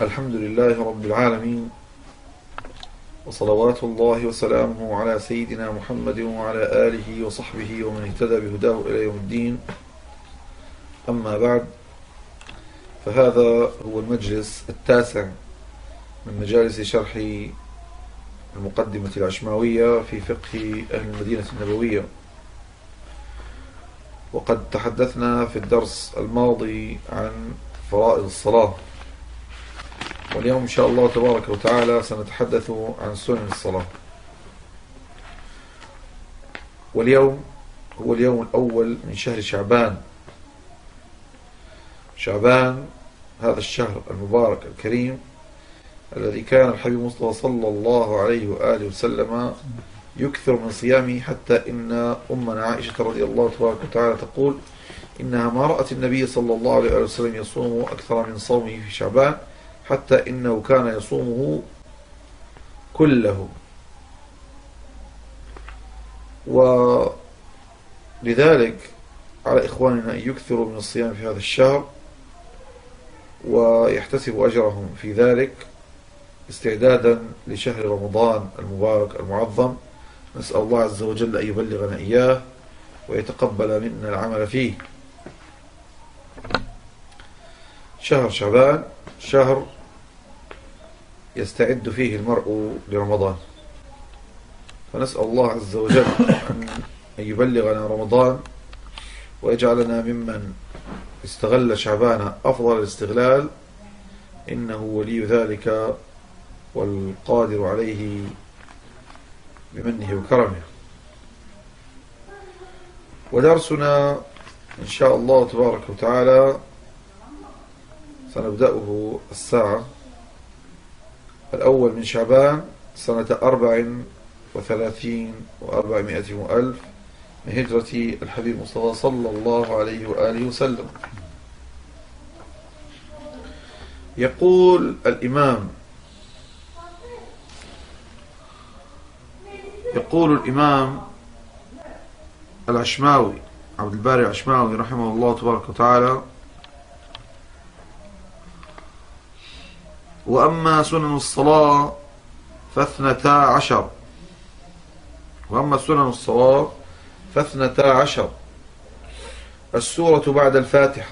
الحمد لله رب العالمين وصلوات الله وسلامه على سيدنا محمد وعلى آله وصحبه ومن اهتدى بهداه إلى يوم الدين. أما بعد فهذا هو المجلس التاسع من مجالس شرح المقدمة العشماوية في فقه أهل المدينة النبوية. وقد تحدثنا في الدرس الماضي عن فرائض الصلاة. واليوم إن شاء الله تبارك وتعالى سنتحدث عن سنن الصلاة. واليوم هو اليوم الأول من شهر شعبان. شعبان هذا الشهر المبارك الكريم الذي كان الحبيب مصطفى صلى الله عليه وآله وسلم يكثر من صيامه حتى إن أمنا عائشة رضي الله تبارك وتعالى تقول إنها ما رأت النبي صلى الله عليه وسلم يصوم أكثر من صومه في شعبان. حتى إنه كان يصومه كله. ولذلك على إخواننا أن يكثروا من الصيام في هذا الشهر ويحتسبوا أجرهم في ذلك استعدادا لشهر رمضان المبارك المعظم. نسأل الله عز وجل أن يبلغنا إياه ويتقبل منا العمل فيه. شهر شعبان شهر يستعد فيه المرء لرمضان. فنسأل الله عز وجل أن يبلغنا رمضان ويجعلنا ممن استغل شعبان أفضل الاستغلال. إنه ولي ذلك والقادر عليه بمنه وكرمه. ودرسنا إن شاء الله تبارك وتعالى سنبدأه الساعة الأول من شعبان سنة أربع وثلاثين وأربعمائة وألف من هجرة الحبيب مصطفى صلى الله عليه وآله وسلم. يقول الإمام يقول الإمام العشماوي عبد الباري العشماوي رحمه الله تبارك وتعالى وأما سنن الصلاة فاثنتا عشر. وأما سنن الصلاة فاثنتا عشر. السورة بعد الفاتحة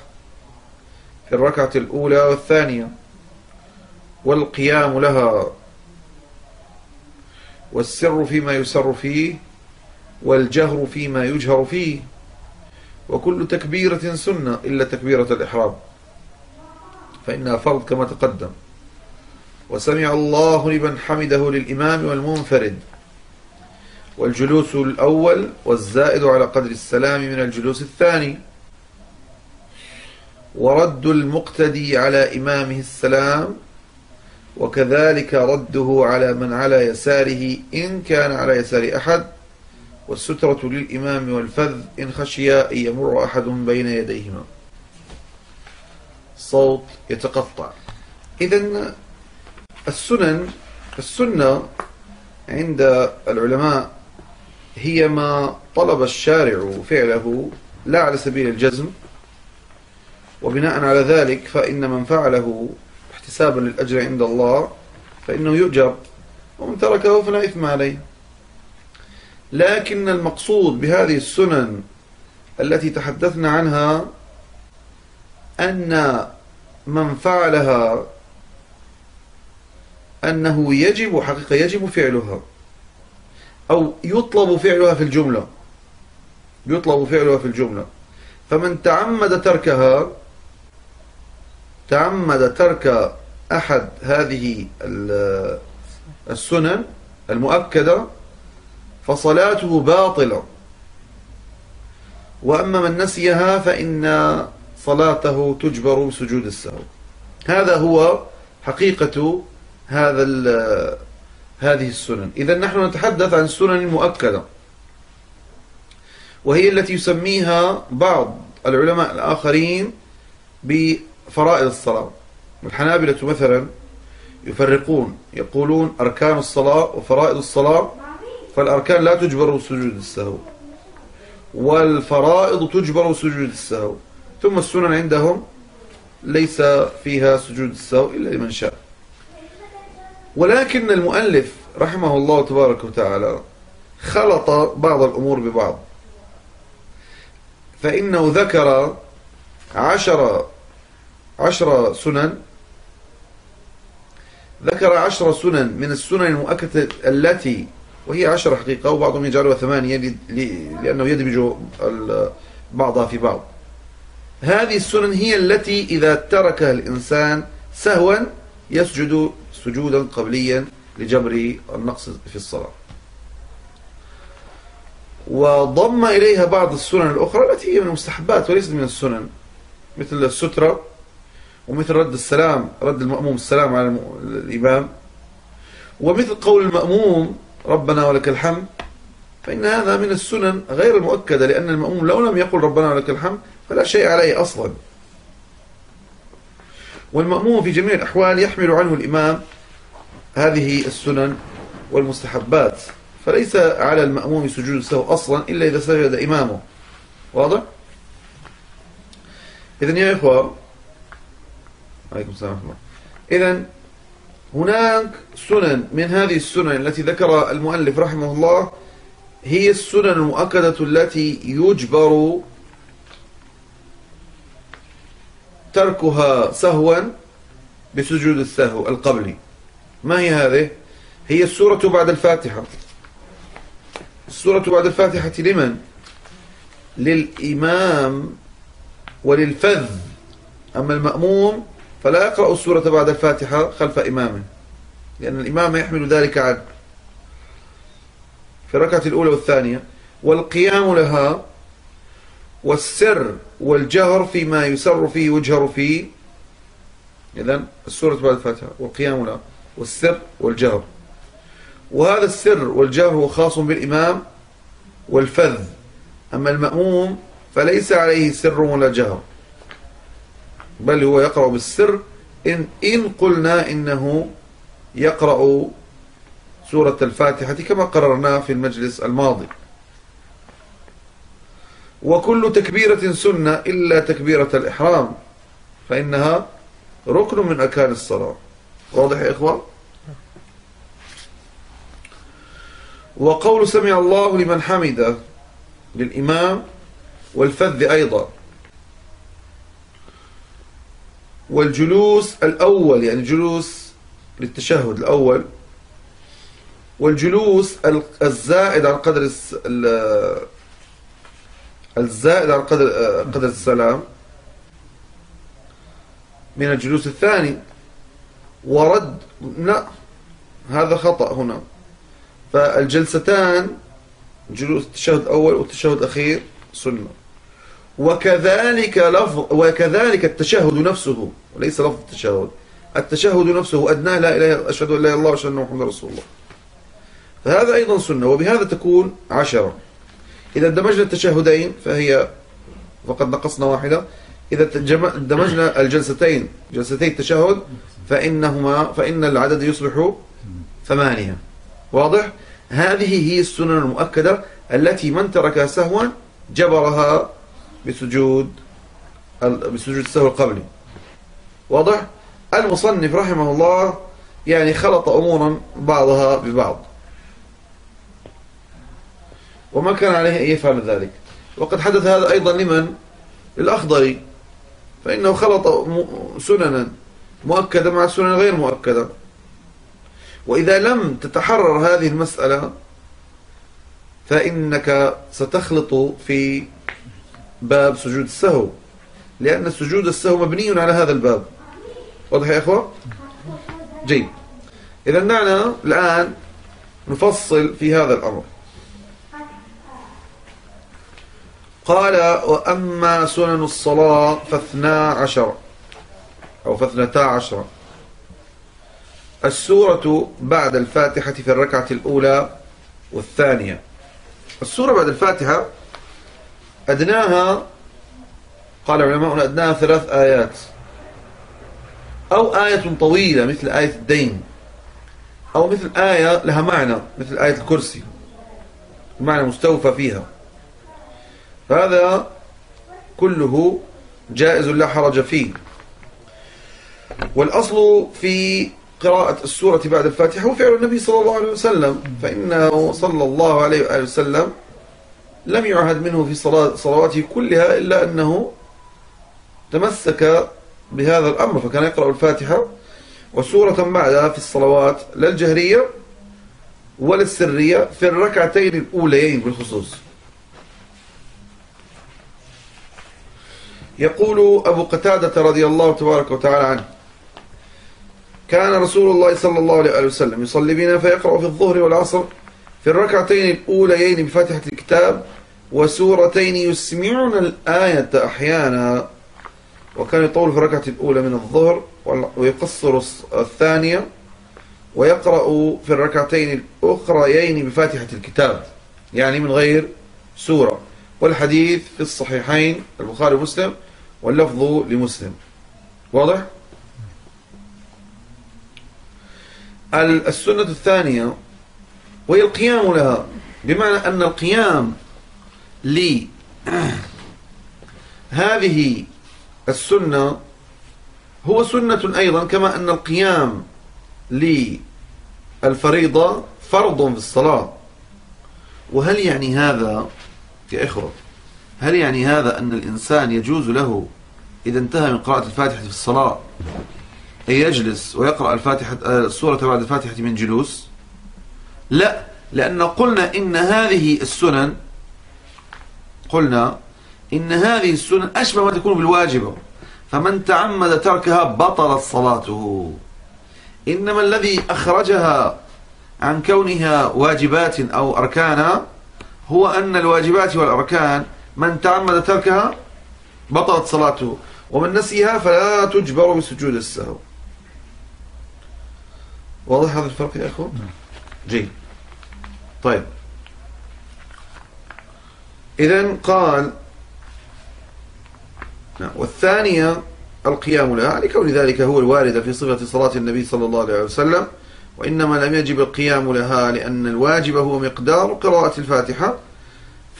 في الركعة الأولى والثانية. والقيام لها. والسر فيما يسر فيه. والجهر فيما يجهر فيه. وكل تكبيرة سنة إلا تكبيرة الإحرام. فإنها فرض كما تقدم. وسمع الله لمن حمده للإمام والمنفرد. والجلوس الأول والزائد على قدر السلام من الجلوس الثاني. ورد المقتدي على إمامه السلام وكذلك رده على من على يساره إن كان على يسار أحد. والسترة للإمام والفذ إن خشي أن يمر أحد بين يديهما. صوت يتقطع. إذن السنن السنة عند العلماء هي ما طلب الشارع فعله لا على سبيل الجزم وبناء على ذلك فإن من فعله احتسابا للأجر عند الله فإنه يؤجر ومن تركه فلا إثم عليه. لكن المقصود بهذه السنن التي تحدثنا عنها أن من فعلها أنه يجب حقيقة يجب فعلها أو يطلب فعلها في الجملة. يطلب فعلها في الجملة. فمن تعمد تركها تعمد ترك أحد هذه السنن المؤكدة فصلاته باطلة. وأما من نسيها فإن صلاته تجبر بسجود السهو. هذا هو حقيقة هذا هذه السنن. إذا نحن نتحدث عن السنن المؤكدة وهي التي يسميها بعض العلماء الآخرين بفرائض الصلاة. الحنابلة مثلا يفرقون يقولون أركان الصلاة وفرائض الصلاة فالأركان لا تجبر سجود السهو. والفرائض تجبر سجود السهو. ثم السنن عندهم ليس فيها سجود السهو إلا لمن شاء. ولكن المؤلف رحمه الله تبارك وتعالى خلط بعض الأمور ببعض. فإنه ذكر عشر عشر سنن ذكر عشر سنن من السنن المؤكدة التي وهي عشر حقيقة وبعضهم يجعلها ثمانية لأنه يدمج بعضها في بعض. هذه السنن هي التي إذا تركها الإنسان سهوا يسجد سجودا قبليا لجبر النقص في الصلاة. وضم إليها بعض السنن الأخرى التي هي من المستحبات وليست من السنن مثل السترة ومثل رد السلام رد المأموم السلام على الإمام. ومثل قول المأموم ربنا ولك الحمد فإن هذا من السنن غير المؤكدة لأن المأموم لو لم يقل ربنا ولك الحمد فلا شيء عليه أصلا. والمأموم في جميع الأحوال يحمل عنه الإمام هذه السنن والمستحبات فليس على المأموم سجود السهو أصلا إلا إذا سجد إمامه واضح؟ إذن يا إخوة عليكم السلام ورحمة الله إذن هناك سنن من هذه السنن التي ذكر المؤلف رحمه الله هي السنن المؤكدة التي يجبر تركها سهوا بسجود السهو القبلي. ما هي هذه؟ هي السورة بعد الفاتحة. السورة بعد الفاتحة لمن؟ للإمام وللفذ. أما المأموم فلا يقرأ السورة بعد الفاتحة خلف إمامه لأن الإمام يحمل ذلك عنه في الركعة الأولى والثانية والقيام لها والسر والجهر فيما يسر فيه ويجهر فيه. إذن السورة بعد الفاتحة والقيام لها والسر والجهر. وهذا السر والجهر هو خاص بالإمام والفذ. أما المأموم فليس عليه سر ولا جهر. بل هو يقرأ بالسر. إن, إن قلنا إنه يقرأ سورة الفاتحة كما قررنا في المجلس الماضي. وكل تكبيرة سنة إلا تكبيرة الإحرام فإنها ركن من أكان الصلاة. واضح يا إخوة؟ وقول سمع الله لمن حمده للإمام والفذ أيضا. والجلوس الأول يعني جلوس للتشهد الأول والجلوس الزائد عن قدر الزائد عن قدر قدر السلام من الجلوس الثاني. ورد لا هذا خطأ هنا. فالجلستان جلوس التشهد الأول والتشهد الأخير سنة. وكذلك لفظ وكذلك التشهد نفسه وليس لفظ التشهد. التشهد نفسه أدناه لا إله أشهد أن لا إله إلا الله وأشهد أن محمد رسول الله. فهذا أيضا سنة وبهذا تكون عشرة. إذا دمجنا التشهدين فهي فقد نقصنا واحدة إذا دمجنا الجلستين جلستي التشهد فإنهما فإن العدد يصبح ثمانية واضح؟ هذه هي السنن المؤكدة التي من تركها سهوا جبرها بسجود بسجود السهو القبلي واضح؟ المصنف رحمه الله يعني خلط أمورا بعضها ببعض وما كان عليه أن يفعل ذلك. وقد حدث هذا أيضا لمن؟ للأخضري فإنه خلط سننا. مؤكدة مع سنن غير مؤكدة. وإذا لم تتحرر هذه المسألة فإنك ستخلط في باب سجود السهو. لأن سجود السهو مبني على هذا الباب. واضح يا أخوة؟ جيد. إذا دعنا الآن نفصل في هذا الأمر. قال وأما سنن الصلاة فاثنا عشر أو فاثنتا عشر. السورة بعد الفاتحة في الركعة الأولى والثانية. السورة بعد الفاتحة أدناها قال علماء أدناها ثلاث آيات. أو آية طويلة مثل آية الدين أو مثل آية لها معنى مثل آية الكرسي معنى مستوفى فيها. هذا كله جائز لا حرج فيه. والأصل في قراءة السورة بعد الفاتحة هو فعل النبي صلى الله عليه وسلم فإنه صلى الله عليه وآله وسلم لم يعهد منه في صلواته كلها إلا أنه تمسك بهذا الأمر فكان يقرأ الفاتحة وسورة بعدها في الصلوات لا الجهرية ولا السرية في الركعتين الأوليين بالخصوص. يقول أبو قتادة رضي الله تبارك وتعالى عنه كان رسول الله صلى الله عليه وسلم يصلي بنا فيقرأ في الظهر والعصر في الركعتين الأوليين بفاتحة الكتاب وسورتين يسمعون الآية أحيانا وكان يطول في الركعة الأولى من الظهر ويقصر الثانية ويقرأ في الركعتين الأخريين بفاتحة الكتاب يعني من غير سورة. والحديث في الصحيحين البخاري ومسلم واللفظ لمسلم. واضح؟ السنة الثانية وهي القيام لها بمعنى أن القيام لهذه السنة هو سنة أيضا كما أن القيام للفريضة فرض في الصلاة. وهل يعني هذا يا إخوة؟ هل يعني هذا أن الإنسان يجوز له إذا انتهى من قراءة الفاتحة في الصلاة أن يجلس ويقرأ الفاتحة السورة بعد الفاتحة من جلوس؟ لا لأن قلنا إن هذه السنن قلنا إن هذه السنن أشبه ما تكون بالواجبة فمن تعمد تركها بطلت صلاته. إنما الذي أخرجها عن كونها واجبات أو أركانا هو أن الواجبات والأركان من تعمد تركها بطلت صلاته. ومن نسيها فلا تجبر بسجود السهو. واضح هذا الفرق يا أخو جيد. طيب. إذا قال نعم والثانية القيام لها لكون ذلك هو الوارد في صفة صلاة النبي صلى الله عليه وسلم وإنما لم يجب القيام لها لأن الواجب هو مقدار قراءة الفاتحة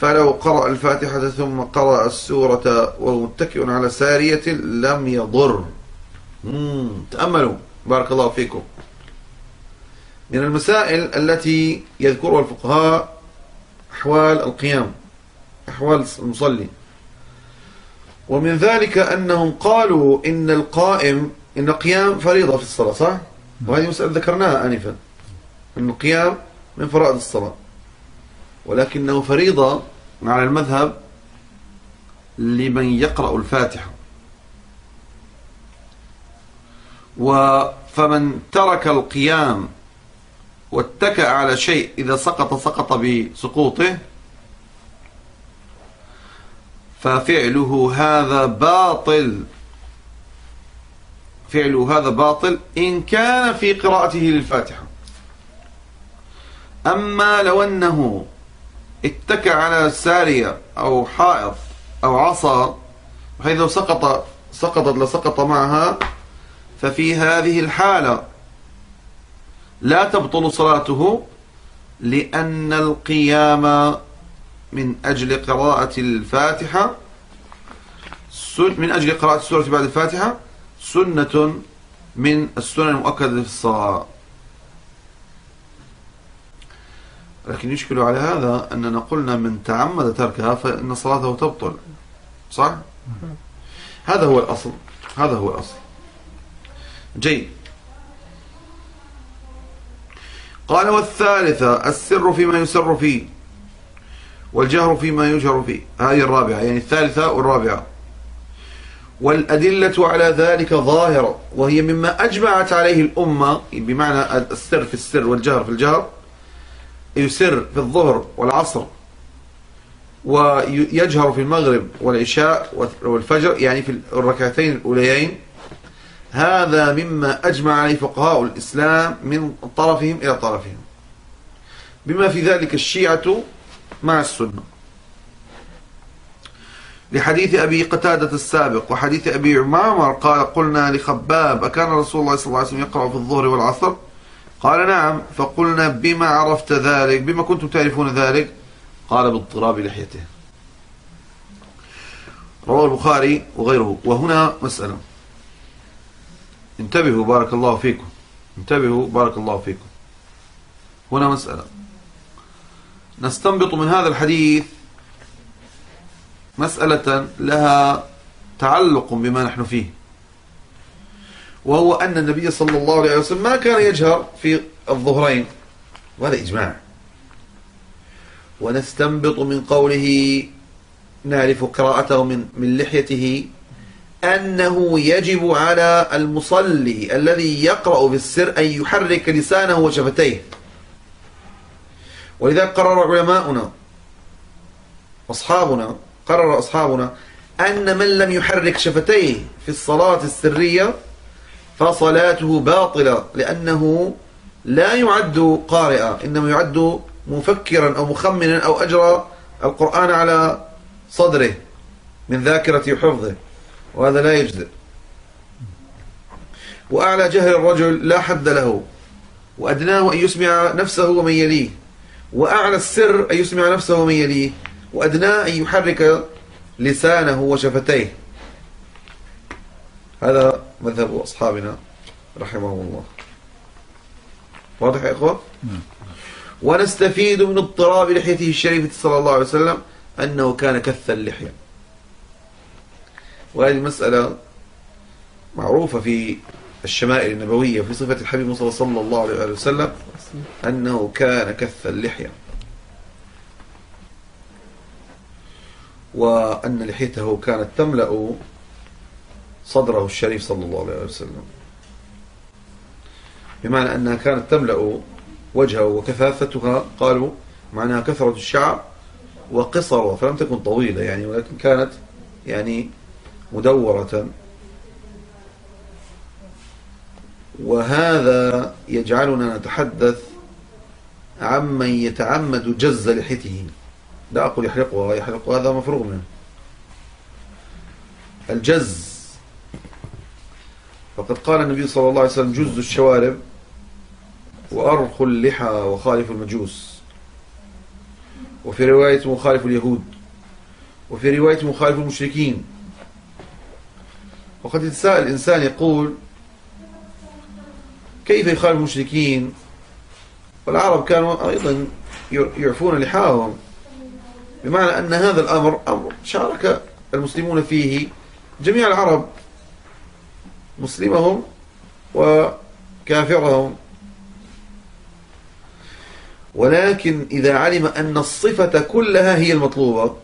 فلو قرأ الفاتحة ثم قرأ السورة وهو متكئ على سارية لم يضر. تأملوا. بارك الله فيكم. من المسائل التي يذكرها الفقهاء أحوال القيام أحوال المصلي. ومن ذلك أنهم قالوا إن القائم إن القيام فريضة في الصلاة صح؟ وهذه مسألة ذكرناها آنفا. أن القيام من فرائض الصلاة. ولكنه فريضة على المذهب لمن يقرأ الفاتحة. فمن ترك القيام واتكأ على شيء إذا سقط سقط بسقوطه ففعله هذا باطل. فعله هذا باطل إن كان في قراءته للفاتحة. أما لو أنه اتكى على سارية أو حائط أو عصا بحيث لو سقط سقطت لسقط معها ففي هذه الحالة لا تبطل صلاته لأن القيام من أجل قراءة الفاتحة من أجل قراءة السورة بعد الفاتحة سنة من السنن المؤكدة في الصلاة. لكن يشكل على هذا أننا قلنا من تعمد تركها فإن صلاته تبطل. صح؟ هذا هو الأصل. هذا هو الأصل. جيد. قال والثالثة السر فيما يسر فيه والجهر فيما يجهر فيه. هذه الرابعة يعني الثالثة والرابعة. والأدلة على ذلك ظاهرة وهي مما أجمعت عليه الأمة بمعنى السر في السر والجهر في الجهر يسر في الظهر والعصر ويجهر في المغرب والعشاء والفجر يعني في الركعتين الأوليين. هذا مما أجمع عليه فقهاء الإسلام من طرفهم إلى طرفهم. بما في ذلك الشيعة مع السنة. لحديث أبي قتادة السابق وحديث أبي عمامر قال قلنا لخباب أكان رسول الله صلى الله عليه وسلم يقرأ في الظهر والعصر؟ قال نعم فقلنا بما عرفت ذلك بما كنتم تعرفون ذلك؟ قال باضطراب لحيته. رواه البخاري وغيره. وهنا مسألة. انتبهوا بارك الله فيكم. انتبهوا بارك الله فيكم. هنا مسألة. نستنبط من هذا الحديث مسألة لها تعلق بما نحن فيه. وهو أن النبي صلى الله عليه وسلم ما كان يجهر في الظهرين. وهذا إجماع. ونستنبط من قوله نعرف قراءته من من لحيته أنه يجب على المصلي الذي يقرأ بالسر أن يحرك لسانه وشفتيه. ولذا قرر علماؤنا أصحابنا قرر أصحابنا أن من لم يحرك شفتيه في الصلاة السرية فصلاته باطلة لأنه لا يعد قارئا إنما يعد مفكرا أو مخمنا أو أجرى القرآن على صدره من ذاكرة حفظه وهذا لا يجزئ. وأعلى جهل الرجل لا حد له وأدناه أن يسمع نفسه ومن يليه وأعلى السر أن يسمع نفسه ومن يليه وأدناه أن يحرك لسانه وشفتيه. هذا مذهب أصحابنا رحمهم الله. واضح يا إخوة؟ نعم. ونستفيد من اضطراب لحيته الشريفة صلى الله عليه وسلم أنه كان كث اللحية. وهذه المسألة معروفة في الشمائل النبوية في صفة الحبيب صلى الله عليه وسلم أنه كان كث اللحية. وأن لحيته كانت تملأ صدره الشريف صلى الله عليه وسلم. بمعنى أنها كانت تملأ وجهه وكثافتها قالوا معناها كثرة الشعر وقصرها فلم تكن طويلة يعني ولكن كانت يعني مدورة. وهذا يجعلنا نتحدث عمن يتعمد جز لحيته. لا أقول يحرقها يحرق هذا مفروغ منه. الجز فقد قال النبي صلى الله عليه وسلم جز الشوارب وأرخ اللحى وخالف المجوس. وفي رواية مخالف اليهود وفي رواية مخالف المشركين. وقد يتساءل الإنسان يقول كيف يخالف المشركين؟ والعرب كانوا أيضا يعفون لحاهم بمعنى أن هذا الأمر أمر شارك المسلمون فيه جميع العرب. مسلمهم وكافرهم. ولكن إذا علم أن الصفة كلها هي المطلوبة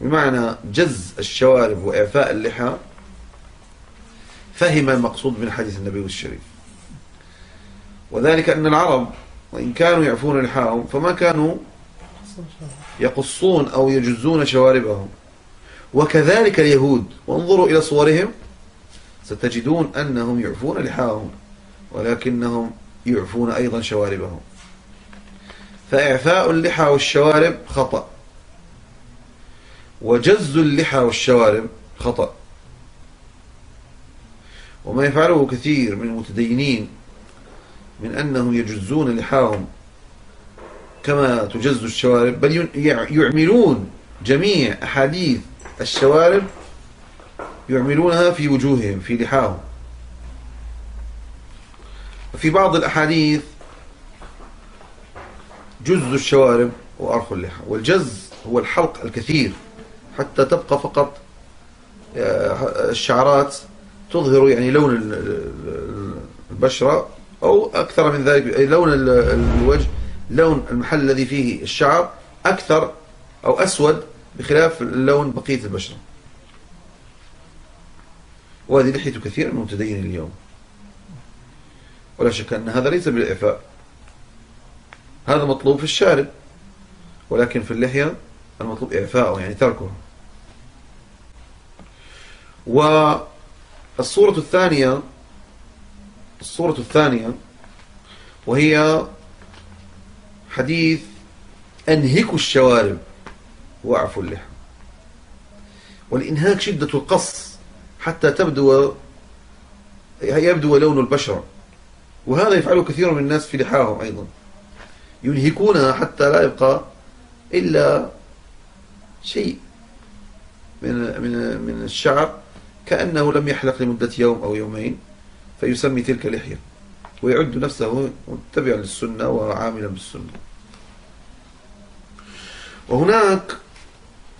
بمعنى جز الشوارب وإعفاء اللحى فهم المقصود من حديث النبي الشريف. وذلك أن العرب وإن كانوا يعفون لحاهم فما كانوا يقصون أو يجزون شواربهم. وكذلك اليهود وانظروا إلى صورهم ستجدون أنهم يعفون لحاهم ولكنهم يعفون أيضا شواربهم. فإعفاء اللحى والشوارب خطأ. وجز اللحى والشوارب خطأ. وما يفعله كثير من المتدينين من أنهم يجزون لحاهم كما تجز الشوارب بل يعملون جميع أحاديث الشوارب يعملونها في وجوههم في لحاهم. وفي بعض الأحاديث جز الشوارب وأرخ اللحى والجز هو الحلق الكثير حتى تبقى فقط آه، الشعرات تظهر يعني لون البشرة أو أكثر من ذلك لون الوجه لون المحل الذي فيه الشعر أكثر أو أسود بخلاف لون بقية البشرة. وهذه لحية كثير من المتدين اليوم. ولا شك أن هذا ليس بالإعفاء. هذا مطلوب في الشارب ولكن في اللحية المطلوب إعفاءه يعني تركه. والصورة الثانية الصورة الثانية وهي حديث أنهكوا الشوارب واعفوا اللحى والإنهاك شدة القص. حتى تبدو يبدو لون البشرة وهذا يفعله كثير من الناس في لحاهم أيضا. ينهكونها حتى لا يبقى إلا شيء من من من الشعر كأنه لم يحلق لمدة يوم أو يومين فيسمي تلك لحية. ويعد نفسه متبعا للسنة وعاملا بالسنة. وهناك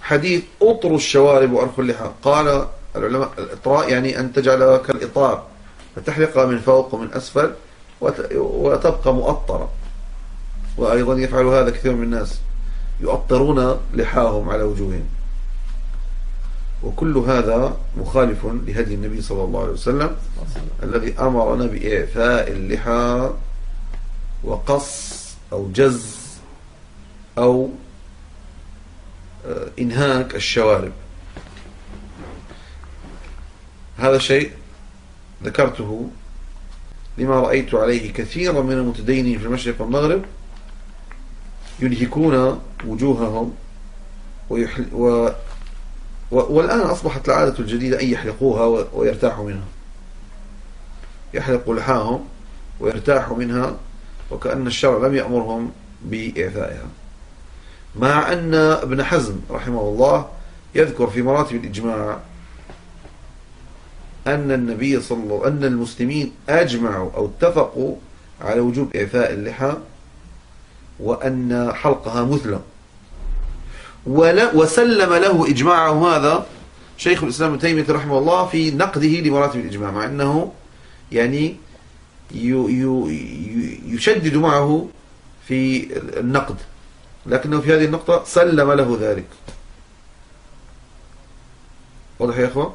حديث أطر الشوارب وأرخ اللحى. قال العلماء الإطراء يعني أن تجعل كالإطار فتحلقها من فوق ومن أسفل وتبقى مؤطرة. وأيضا يفعل هذا كثير من الناس يؤطرون لحاهم على وجوههم. وكل هذا مخالف لهدي النبي صلى الله عليه وسلم الذي أمرنا بإعفاء اللحى وقص أو جز أو آه، إنهاك الشوارب. هذا شيء ذكرته لما رأيت عليه كثيرا من المتدينين في المشرق والمغرب ينهكون وجوههم ويحل و والآن أصبحت العادة الجديدة أن يحلقوها ويرتاحوا منها. يحلقوا لحاهم ويرتاحوا منها وكأن الشرع لم يأمرهم بإعفائها. مع أن ابن حزم رحمه الله يذكر في مراتب الإجماع أن النبي صلى الله أن المسلمين أجمعوا أو اتفقوا على وجوب إعفاء اللحى وأن حلقها مثلى وسلم له إجماعه هذا شيخ الإسلام ابن تيمية رحمه الله في نقده لمراتب الإجماع مع أنه يعني يشدد معه في النقد. لكنه في هذه النقطة سلم له ذلك. واضح يا أخوة؟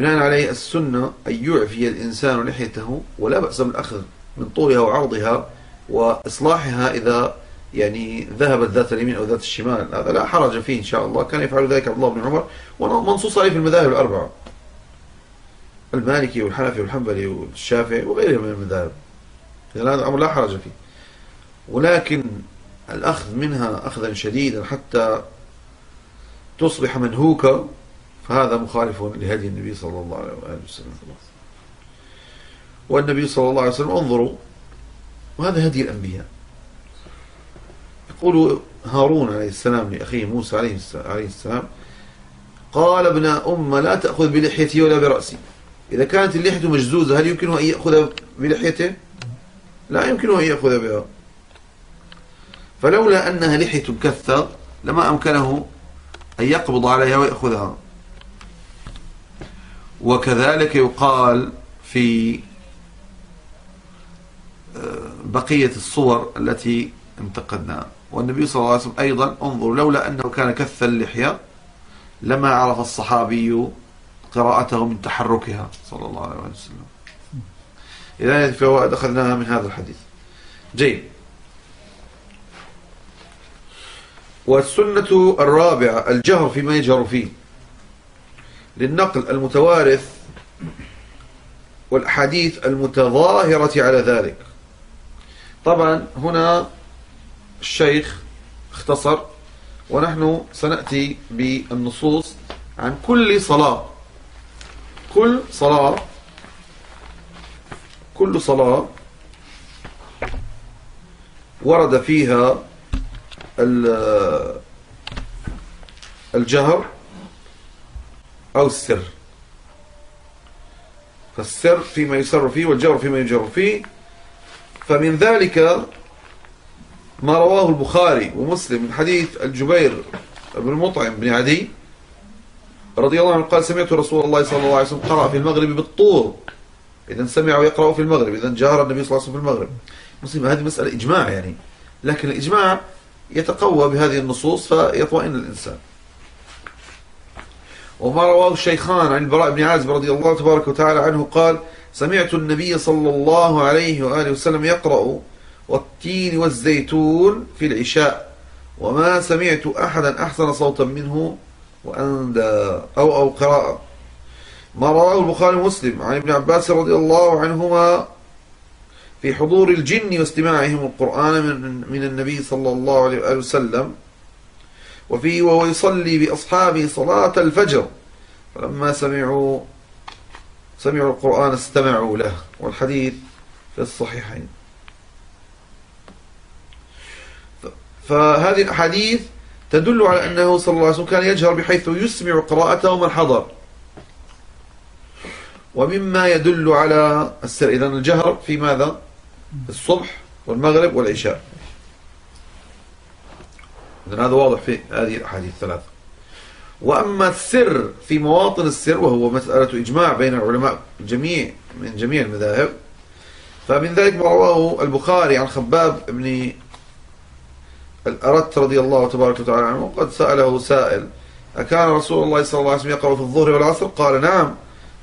بناء عليه السنة أن يعفي الإنسان لحيته ولا بأس بالأخذ من طولها وعرضها وإصلاحها إذا يعني ذهبت ذات اليمين أو ذات الشمال. هذا لا حرج فيه إن شاء الله. كان يفعل ذلك عبد الله بن عمر. ومنصوص عليه في المذاهب الأربعة. المالكي والحنفي والحنبلي والشافعي وغيرهم من المذاهب. إذا هذا أمر لا حرج فيه. ولكن الأخذ منها أخذا شديدا حتى تصبح منهوكة فهذا مخالف لهدي النبي صلى الله عليه وسلم. والنبي صلى الله عليه وسلم انظروا وهذا هدي الأنبياء. يقول هارون عليه السلام لأخيه موسى عليه السلام قال ابن أم لا تأخذ بلحيتي ولا برأسي. إذا كانت اللحية مجزوزة هل يمكنه أن يأخذ بلحيته؟ لا يمكنه أن يأخذ بها. فلولا أنها لحية كثة لما أمكنه أن يقبض عليها ويأخذها. وكذلك يقال في آه، بقية الصور التي انتقدناها والنبي صلى الله عليه وسلم أيضا انظر لولا أنه كان كث اللحية لما عرف الصحابي قراءته من تحركها صلى الله عليه وسلم. إذا فوائد أخذناها من هذا الحديث. جيد. والسنة الرابعة الجهر فيما يجهر فيه. للنقل المتوارث والأحاديث المتظاهرة على ذلك. طبعا هنا الشيخ اختصر ونحن سنأتي بالنصوص عن كل صلاة. كل صلاة كل صلاة ورد فيها الجهر أو السر. فالسر فيما يسر فيه والجهر فيما يجر فيه. فمن ذلك ما رواه البخاري ومسلم من حديث الجبير بن مطعم بن عدي رضي الله عنه قال سمعت رسول الله صلى الله عليه وسلم قرأ في المغرب بالطور. إذا سمع ويقرأ في المغرب إذا جهر النبي صلى الله عليه وسلم في المغرب. مسلم هذه مسألة إجماع يعني. لكن الإجماع يتقوى بهذه النصوص فيطمئن الإنسان. وما رواه الشيخان عن البراء بن عازب رضي الله تبارك وتعالى عنه قال سمعت النبي صلى الله عليه وآله وسلم يقرأ والتين والزيتون في العشاء وما سمعت أحدا أحسن صوتا منه وأندى أو أو قراءة. ما رواه البخاري ومسلم عن ابن عباس رضي الله عنهما في حضور الجن واستماعهم القرآن من, النبي صلى الله عليه وآله وسلم وفي وهو يصلي بأصحابه صلاة الفجر. فلما سمعوا سمعوا القرآن استمعوا له. والحديث في الصحيحين. فهذه الأحاديث تدل على أنه صلى الله عليه وسلم كان يجهر بحيث يسمع قراءته من حضر. ومما يدل على السر. إذا الجهر في ماذا؟ الصبح والمغرب والعشاء. إذن هذا واضح في هذه الأحاديث الثلاثة. وأما السر في مواطن السر وهو مسألة إجماع بين العلماء جميع من جميع المذاهب فمن ذلك ما رواه البخاري عن خباب بن الأرت رضي الله تبارك وتعالى عنه قد سأله سائل أكان رسول الله صلى الله عليه وسلم يقرأ في الظهر والعصر؟ قال نعم.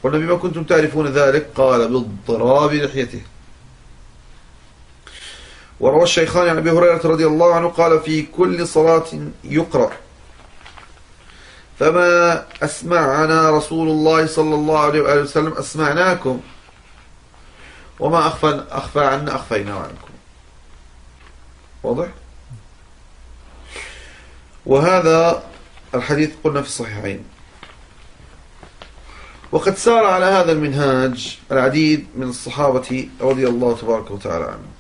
قلنا بما كنتم تعرفون ذلك؟ قال باضطراب لحيته. وروى الشيخان عن أبي هريرة رضي الله عنه قال في كل صلاة يقرأ. فما أسمعنا رسول الله صلى الله عليه وآله وسلم أسمعناكم؟ وما أخفى, أخفى عنا أخفينا عنكم. واضح؟ وهذا الحديث قلنا في الصحيحين. وقد سار على هذا المنهاج العديد من الصحابة رضي الله تبارك وتعالى عنهم.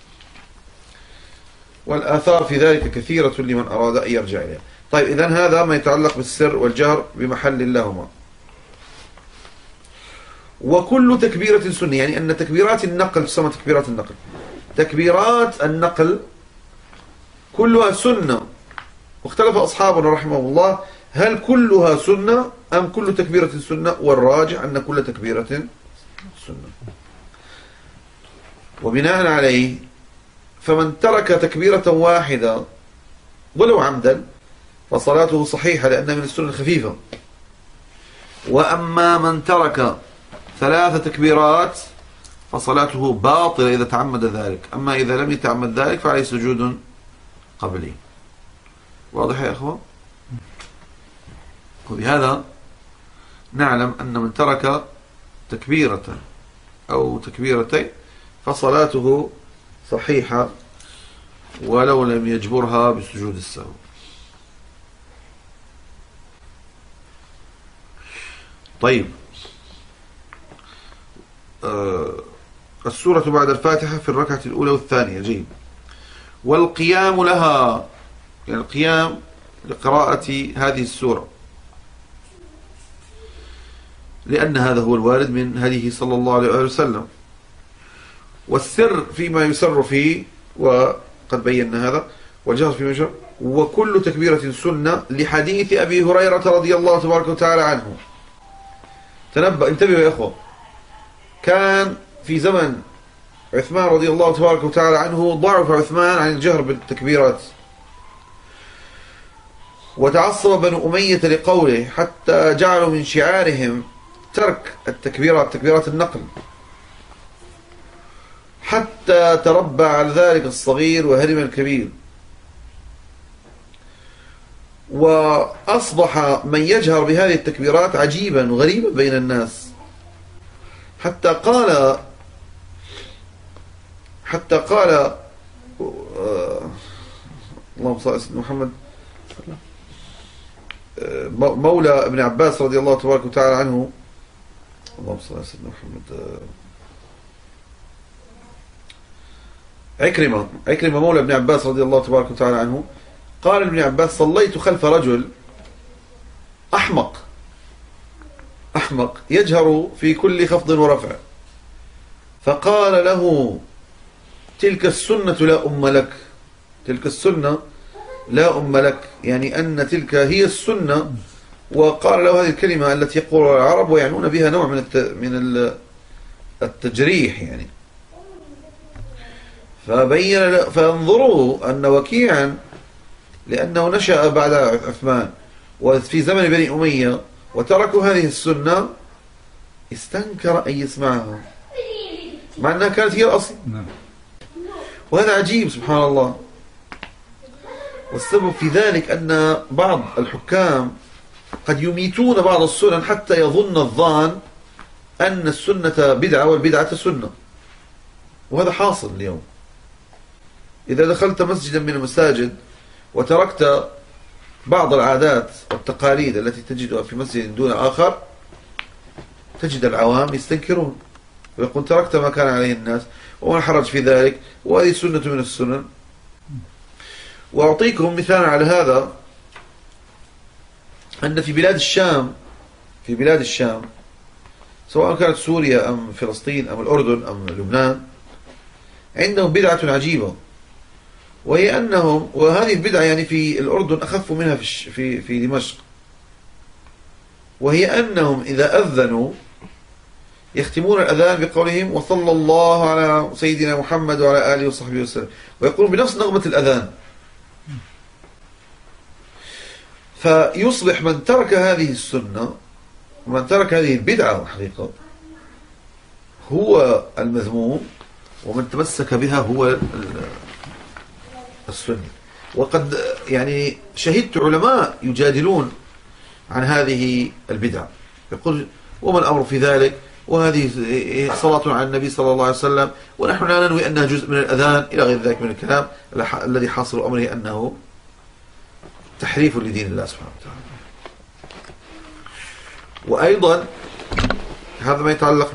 والآثار في ذلك كثيرة لمن أراد أن يرجع إليها. طيب إذن هذا ما يتعلق بالسر والجهر بمحل لهما. وكل تكبيرة سنة يعني أن تكبيرات النقل تسمى تكبيرات النقل. تكبيرات النقل كلها سنة. واختلف أصحابنا رحمه الله هل كلها سنة أم كل تكبيرة سنة؟ والراجع أن كل تكبيرة سنة. وبناء عليه فمن ترك تكبيرة واحدة ولو عمدا فصلاته صحيحة لأنها من السنة الخفيفة. وأما من ترك ثلاث تكبيرات فصلاته باطلة إذا تعمد ذلك. أما إذا لم يتعمد ذلك فعليه سجود قبلي. واضح يا أخوة؟ وبهذا نعلم أن من ترك تكبيرة أو تكبيرتين فصلاته صحيحة ولو لم يجبرها بسجود السهو. طيب. آه السورة بعد الفاتحة في الركعة الأولى والثانية. جيد. والقيام لها يعني القيام لقراءة هذه السورة. لأن هذا هو الوارد من هذه صلى الله عليه وسلم. والسر فيما يسر فيه وقد بينا هذا والجهر فيما يسر وكل تكبيرة سنة لحديث أبي هريرة رضي الله تبارك وتعالى عنه. تنبأ انتبهوا يا أخوة. كان في زمن عثمان رضي الله تبارك وتعالى عنه ضعف عثمان عن الجهر بالتكبيرات. وتعصب بنو أمية لقوله حتى جعلوا من شعارهم ترك التكبيرات تكبيرات النقل. حتى تربى على ذلك الصغير وهرم الكبير. وأصبح من يجهر بهذه التكبيرات عجيبا وغريبا بين الناس. حتى قال حتى قال اللهم صل على سيدنا محمد مولى ابن عباس رضي الله تبارك وتعالى عنه. اللهم صل على سيدنا محمد. عكرمة عكرمة مولى ابن عباس رضي الله تبارك وتعالى عنه قال ابن عباس صليت خلف رجل أحمق أحمق يجهر في كل خفض ورفع. فقال له تلك السنة لا أم لك تلك السنة لا أم لك يعني أن تلك هي السنة. وقال له هذه الكلمة التي يقولها العرب ويعنون بها نوع من من التجريح يعني. فبين فانظروا أن وكيعا لأنه نشأ بعد عثمان. وفي زمن بني أمية وتركوا هذه السنة استنكر أن يسمعها مع أنها كانت هي الأصل. نعم. وهذا عجيب سبحان الله. والسبب في ذلك أن بعض الحكام قد يميتون بعض السنن حتى يظن الظان أن السنة بدعة والبدعة سنة. وهذا حاصل اليوم. إذا دخلت مسجدا من المساجد وتركت بعض العادات والتقاليد التي تجدها في مسجد دون آخر تجد العوام يستنكرون. ويقول تركت ما كان عليه الناس وما حرج في ذلك وهذه سنة من السنن. وأعطيكم مثال على هذا أن في بلاد الشام في بلاد الشام سواء كانت سوريا أم فلسطين أم الأردن أم لبنان عندهم بدعة عجيبة. وهي أنهم وهذه البدعة يعني في الأردن أخف منها في في في دمشق. وهي أنهم إذا أذنوا يختمون الأذان بقولهم وصلى الله على سيدنا محمد وعلى آله وصحبه وسلم. ويقولون بنفس نغمة الأذان. فيصبح من ترك هذه السنة ومن ترك هذه البدعة حقيقة هو المذموم ومن تمسك بها هو السني وقد يعني شهدت علماء يجادلون عن هذه البدع. يقول وما الأمر في ذلك؟ وهذه صلاة على النبي صلى الله عليه وسلم. ونحن لا ننوي أنها جزء من الأذان إلى غير ذلك من الكلام. الذي حاصل أمره أنه تحريف لدين الله سبحانه وتعالى. وأيضا هذا ما يتعلق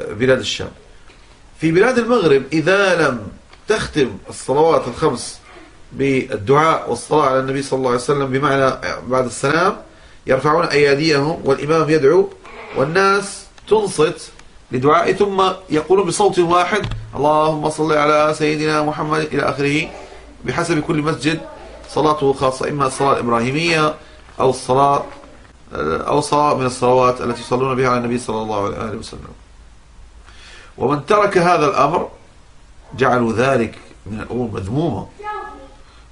ببلاد الشام. في بلاد المغرب إذا لم تختم الصلوات الخمس بالدعاء والصلاة على النبي صلى الله عليه وسلم بمعنى بعد السلام يرفعون أياديهم والإمام يدعو والناس تنصت لدعاء ثم يقولون بصوت واحد اللهم صل على سيدنا محمد إلى آخره بحسب كل مسجد صلاته خاصة إما الصلاة الإبراهيمية أو الصلاة أو صلاة من الصلوات التي يصلون بها على النبي صلى الله عليه وسلم. ومن ترك هذا الأمر جعلوا ذلك من الأمور مذمومة.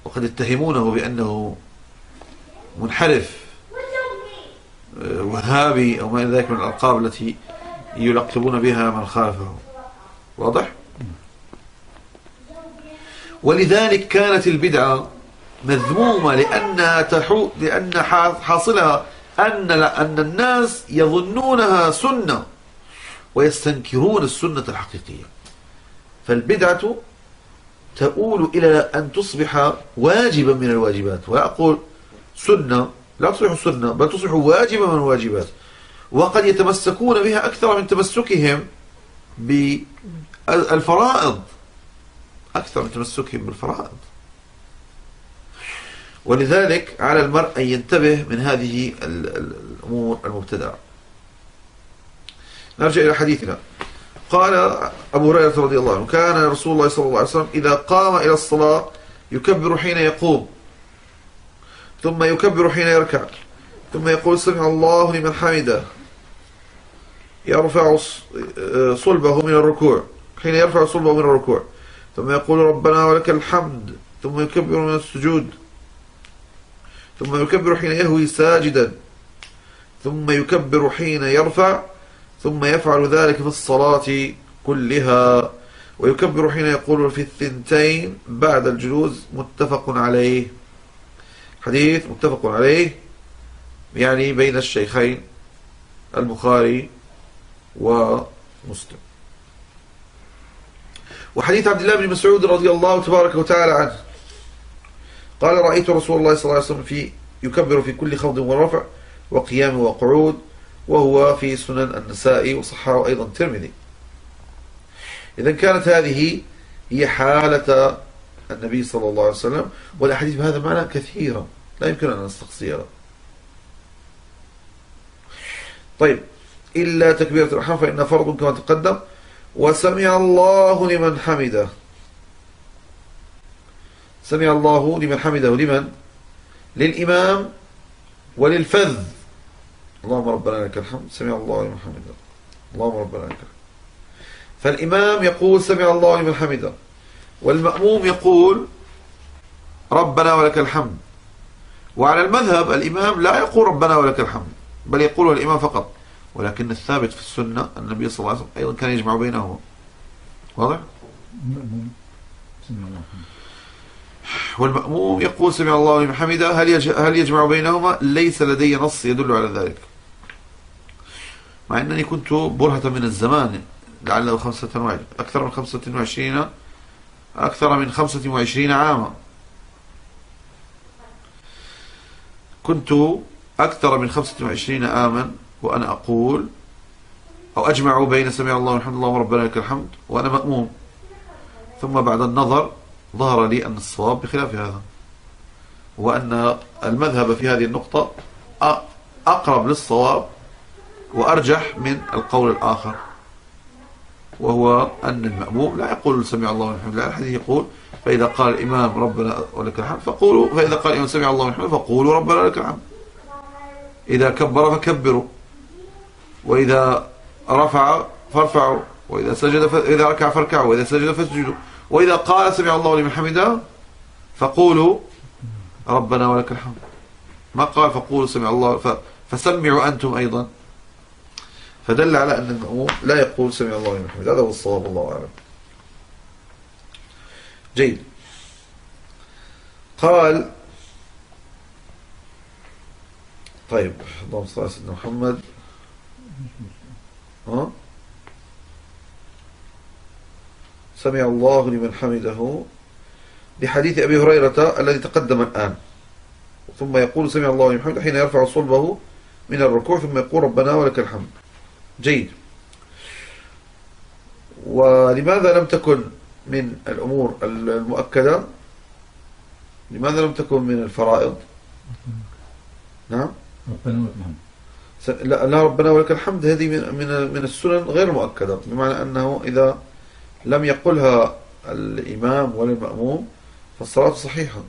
وقد يتهمونه بأنه منحرف آه، وهابي أو ما إلى ذلك من الألقاب التي يلقبون بها من خالفه واضح؟ ولذلك كانت البدعة مذمومة لأنها تحو لأن حاصلها أن أن الناس يظنونها سنة ويستنكرون السنة الحقيقية. فالبدعة تؤول إلى أن تصبح واجبا من الواجبات. ولا أقول سنة لا تصبح سنة بل تصبح واجبا من الواجبات. وقد يتمسكون بها أكثر من تمسكهم بالفرائض. أكثر من تمسكهم بالفرائض. ولذلك على المرء أن ينتبه من هذه الأمور المبتدعة. نرجع إلى حديثنا. قال أبو هريرة رضي الله عنه كان رسول الله صلى الله عليه وسلم إذا قام إلى الصلاة يكبر حين يقوم ثم يكبر حين يركع ثم يقول سمع الله لمن حمده يرفع صلبه من الركوع حين يرفع صلبه من الركوع ثم يقول ربنا ولك الحمد ثم يكبر من السجود ثم يكبر حين يهوي ساجدا ثم يكبر حين يرفع ثم يفعل ذلك في الصلاة كلها ويكبر حين يقول في الثنتين بعد الجلوس متفق عليه. حديث متفق عليه يعني بين الشيخين البخاري ومسلم. وحديث عبد الله بن مسعود رضي الله تبارك وتعالى عنه. قال رأيت رسول الله صلى الله عليه وسلم في يكبر في كل خفض ورفع وقيام وقعود وهو في سنن النساء وصححه أيضا الترمذي. إذا كانت هذه هي حالة النبي صلى الله عليه وسلم والأحاديث بهذا المعنى كثيرة لا يمكن أن نستقصيها. طيب إلا تكبيرة الإحرام فإنها فرض كما تقدم. وسمع الله لمن حمده. سمع الله لمن حمده لمن؟ للإمام وللفذ. اللهم ربنا لك الحمد. سمع الله لمن حمده. اللهم ربنا لك الحمد. فالإمام يقول سمع الله لمن حمده. والمأموم يقول ربنا ولك الحمد. وعلى المذهب الإمام لا يقول ربنا ولك الحمد بل يقول الإمام فقط. ولكن الثابت في السنة النبي صلى الله عليه وسلم أيضا كان يجمع بينهما واضح؟ والمأموم يقول سمع الله لمن حمده. هل هل يجمع بينهما؟ ليس لدي نص يدل على ذلك. مع أنني كنت برهة من الزمان لعله خمسة وعشرين أكثر من خمسة وعشرين أكثر من خمسة وعشرين عاما. كنت أكثر من خمسة وعشرين عاما وأنا أقول أو أجمع بين سمع الله والحمد لله وربنا لك الحمد وأنا مأموم. ثم بعد النظر ظهر لي أن الصواب بخلاف هذا وأن المذهب في هذه النقطة أقرب للصواب وأرجح من القول الآخر وهو أن المأموم لا يقول سمع الله ولمن حمده الحديث يقول فإذا قال الإمام ربنا ولك الحمد فقولوا فإذا قال الإمام سمع الله ولمن فقولوا ربنا ولك الحمد. إذا كبر فكبروا وإذا رفع فارفعوا وإذا سجد فإذا ركع فاركعوا وإذا سجد فاسجدوا وإذا قال سمع الله لمن حمده فقولوا ربنا ولك الحمد. ما قال فقولوا سمع الله فسمعوا أنتم أيضا. فدل على أن المأموم لا يقول سمع الله لمن حمده. هذا هو الصواب الله أعلم. جيد. قال طيب اللهم صل على سيدنا محمد. ها؟ سمع الله لمن حمده. بحديث أبي هريرة الذي تقدم الآن. ثم يقول سمع الله لمن حمده حين يرفع صلبه من الركوع ثم يقول ربنا ولك الحمد. جيد. ولماذا لم تكن من الأمور المؤكدة؟ لماذا لم تكن من الفرائض؟ نعم. ربنا ولك الحمد. لا, لا ربنا ولك الحمد. هذه من من من السنن غير مؤكدة بمعنى أنه إذا لم يقلها الإمام ولا المأموم فالصلاة صحيحة.